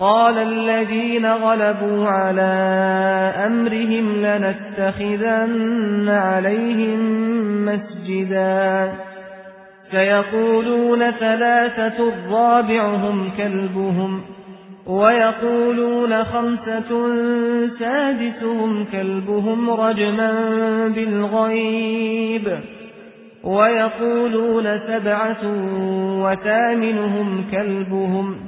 قَالَ الَّذِينَ غَلَبُوا عَلَى أَمْرِهِمْ لَنَتَّخِذَنَّ عَلَيْهِم مَّسْجِدًا. سَيَقُولُونَ ثَلَاثَةٌ رَّابِعُهُمْ كَلْبُهُمْ. وَيَقُولُونَ خَمْسَةٌ سَادِسُهُمْ كَلْبُهُمْ رَجْمًا بِالْغَيْبِ. وَيَقُولُونَ سَبْعَةٌ وَثَامِنُهُمْ كَلْبُهُمْ.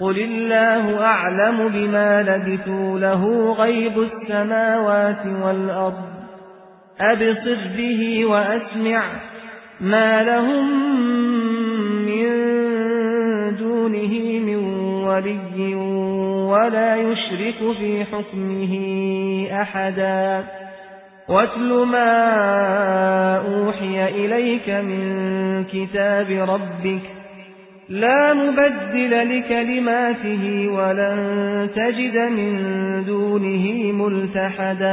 قُلِ اللَّهُ أَعْلَمُ بِمَا لَبِثُوا لَهُ غَيْبُ السَّمَاوَاتِ وَالْأَرْضِ أَبْصِرْ بِهِ وَأَسْمِعْ مَا لَهُم مِّن دُونِهِ مِن وَلِيٍّ وَلَا يُشْرِكُ فِي حُكْمِهِ أَحَدًا وَاتْلُ مَا أُوحِيَ إِلَيْكَ مِن كِتَابِ رَبِّكَ لَا مُبَدِّلَ لِكَلِمَاتِهِ وَلَن تَجِدَ مِن دُونِهِ مُلْتَحَدًا.